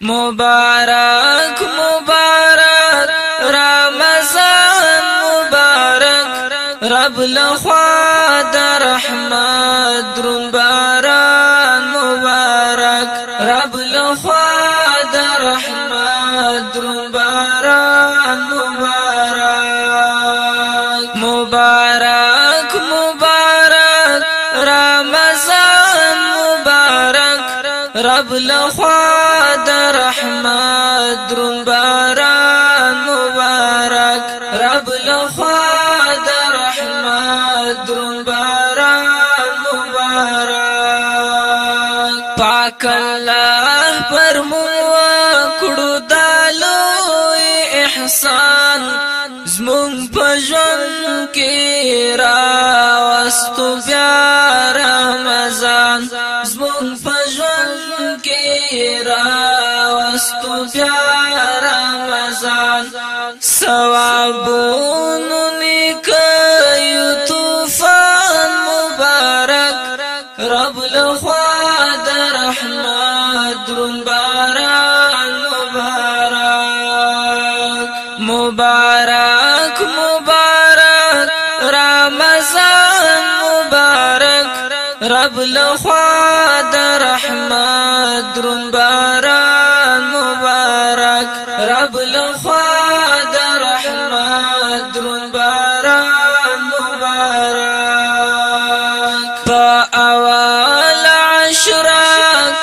مبارک مبارک رمضان مبارک رب لخوا در رحمت درم باران مبارک رب لخوا در رحمت مبارك باران مبارک مبارک مبارک رمضان مبارک رب لخوا درون باران مبارک رب لخوا در رحمت درون باران مبارک پاک الله پر مو کړو دالو احسان زمون په ژوند کې را واستو بیا راستو بیا رمضان ثوابونو نیکیو طوفان مبارک رب لخوا د رحمت درون باران مبارک مبارک مبارک رمضان مبارک رب لخوا د رحمت درون باران مون باران مبارک په اول عشر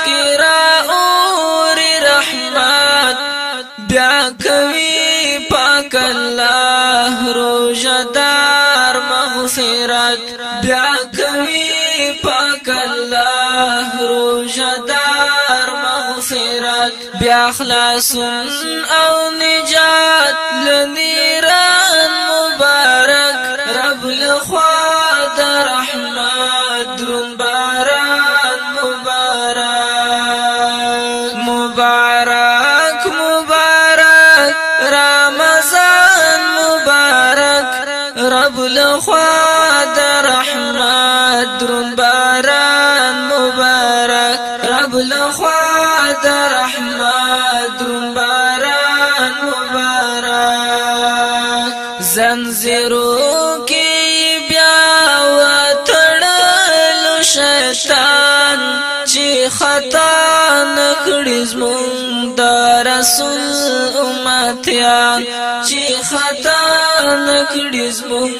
کې را اوري رحمت بیا کوي پاک الله روزدار مغفرت بیا مغفرت بأخلاص او نجات لنيران مبارك رب لخوا د رحمان زنزیرو کې بیا وتړل شیطان چې خطا نکړي زمون د رسول امتیان چې خطا نکړي زمون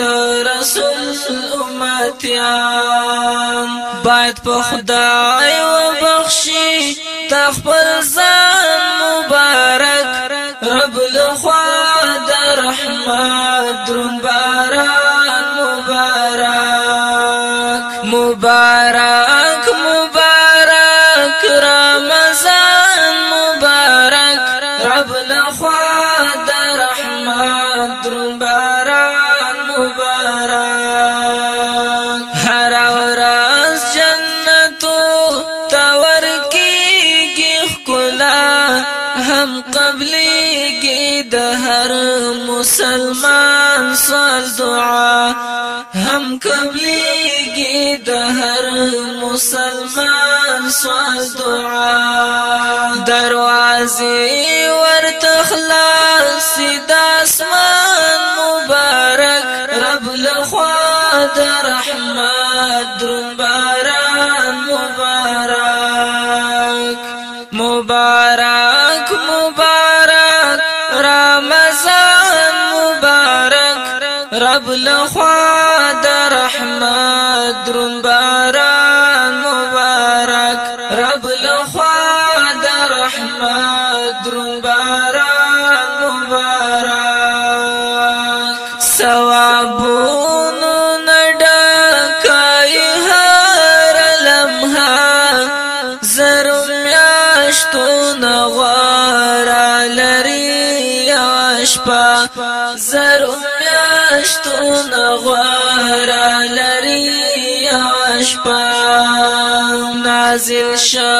د رسول امتیان باید په خدای وبخشي تخبر ځان مبارک مبارک رمضان مبارک رب لخوا در رحمت درون باران مبارک هر ورځ جنتو تور کیږي خلا هم قبلېږي د هر مسلمان سوال دعا هم قبلېږي دی د هر مسلمان سوال دعا دروازه ورته خلاص د اسمان مبارک رب لخوا د رحمت درباران مبارک مبارک مبارک رمضان مبارک رب لخوا درون باران مبارک رب لخوا د رحمت درون باران مبارک ثوابونو نډکای هر لمحه زرو میاشتو نغوار لري یاشپا زرو میاشتو نغوار لري یواش په نازل شو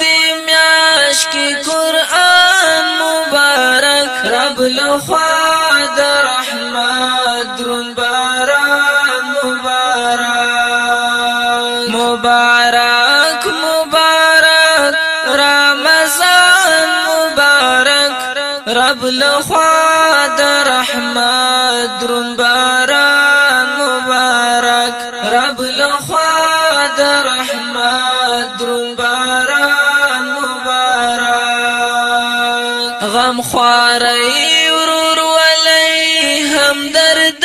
دې میاش کې قران مبارک رب له خوا د رحمت درون باران مبارک مبارک مبارک رمضان مبارک رب له خوا د رحمت درون باران لخوا در رحمت درون باران مبارک غم خواری ورور ولی هم درد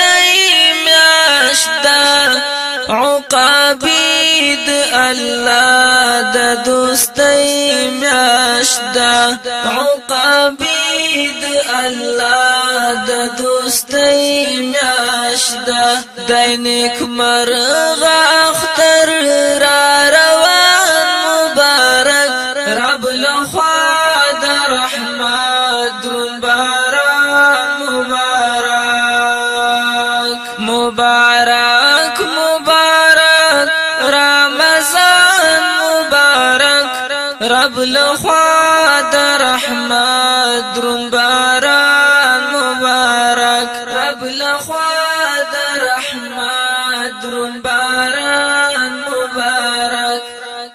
میاش دا عقابی د الله د دوستۍ میاش دا الله د دوستۍ دينك دینک مرغ اختر را روان مبارک رب لخوا دا مبارك مبارك مبارک مبارک مبارک رمضان مبارک رب لخوا دا رحمت مبارک باران مبارك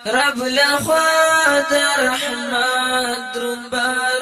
رب لخوات در رحمت باران